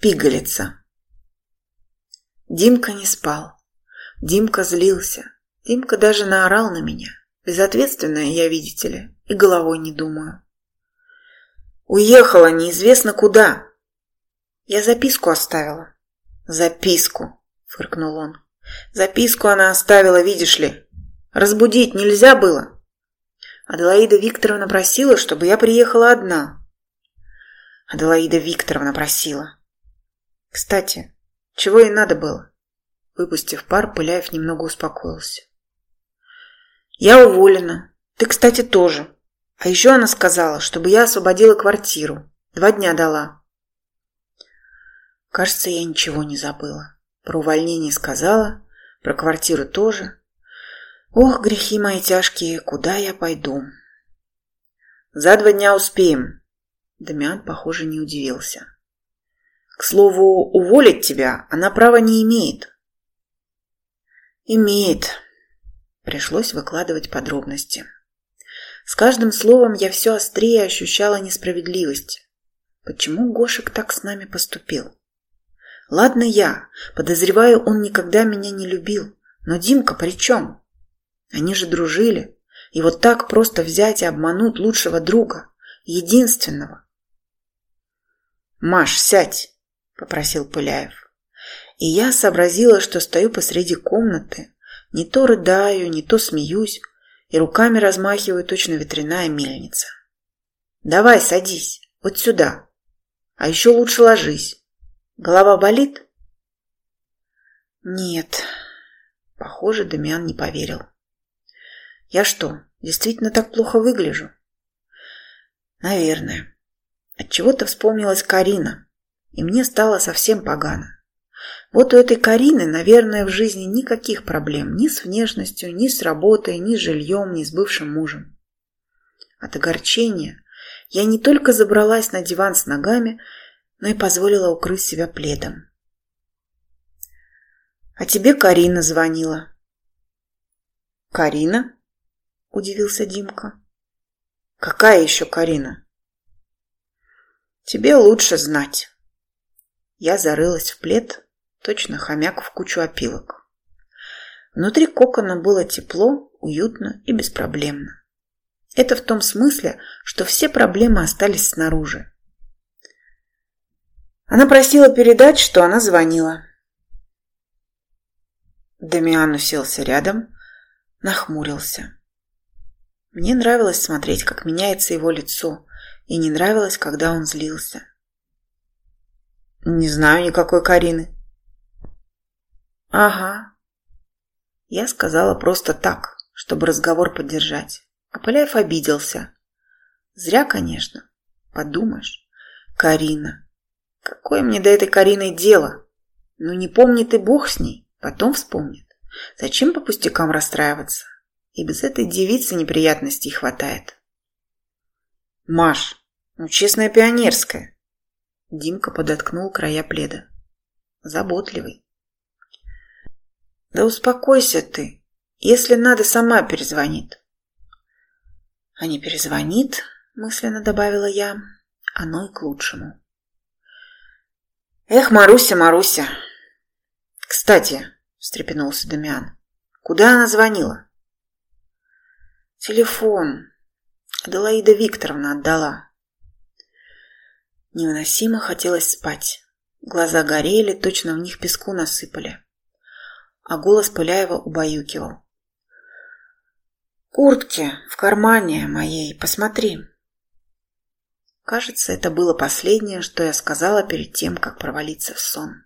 Пигалица. Димка не спал. Димка злился. Димка даже наорал на меня. Безответственная я, видите ли, и головой не думаю. Уехала неизвестно куда. Я записку оставила. Записку, фыркнул он. Записку она оставила, видишь ли. Разбудить нельзя было. Аделаида Викторовна просила, чтобы я приехала одна. Аделаида Викторовна просила. Кстати, чего ей надо было? Выпустив пар, Пыляев немного успокоился. Я уволена. Ты, кстати, тоже. А еще она сказала, чтобы я освободила квартиру. Два дня дала. Кажется, я ничего не забыла. Про увольнение сказала, про квартиру тоже. Ох, грехи мои тяжкие, куда я пойду? За два дня успеем. Дамиан, похоже, не удивился. К слову, уволить тебя она права не имеет. Имеет. Пришлось выкладывать подробности. С каждым словом я все острее ощущала несправедливость. Почему Гошек так с нами поступил? Ладно я, подозреваю, он никогда меня не любил. Но Димка при чем? Они же дружили. И вот так просто взять и обмануть лучшего друга, единственного. «Маш, сядь!» Попросил Пыляев. И я сообразила, что стою посреди комнаты, не то рыдаю, не то смеюсь, и руками размахиваю точно ветряная мельница. Давай, садись, вот сюда. А еще лучше ложись. Голова болит? Нет. Похоже, Дамиан не поверил. Я что, действительно так плохо выгляжу? Наверное. Отчего-то вспомнилась Карина, и мне стало совсем погано. Вот у этой Карины, наверное, в жизни никаких проблем ни с внешностью, ни с работой, ни с жильем, ни с бывшим мужем. От огорчения я не только забралась на диван с ногами, но и позволила укрыть себя пледом. «А тебе Карина звонила». «Карина?» – удивился Димка. «Какая еще Карина?» «Тебе лучше знать». Я зарылась в плед, точно хомяк в кучу опилок. Внутри кокона было тепло, уютно и беспроблемно. Это в том смысле, что все проблемы остались снаружи. Она просила передать, что она звонила. Дамиан уселся рядом, нахмурился. Мне нравилось смотреть, как меняется его лицо, и не нравилось, когда он злился. Не знаю никакой Карины. Ага. Я сказала просто так, чтобы разговор поддержать. А Поляев обиделся. Зря, конечно. Подумаешь. Карина. Какое мне до этой Карины дело? Ну не помнит и бог с ней. Потом вспомнит. Зачем по пустякам расстраиваться? И без этой девицы неприятностей хватает. Маш, ну честная пионерская. Димка подоткнул края пледа. Заботливый. Да успокойся ты. Если надо, сама перезвонит. А не перезвонит, мысленно добавила я, оно и к лучшему. Эх, Маруся, Маруся. Кстати, встрепенулся Дамиан, куда она звонила? Телефон. Аделаида Викторовна отдала. Невыносимо хотелось спать. Глаза горели, точно в них песку насыпали. А голос Пыляева убаюкивал. «Куртки в кармане моей, посмотри». Кажется, это было последнее, что я сказала перед тем, как провалиться в сон.